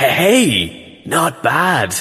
Hey, not bad.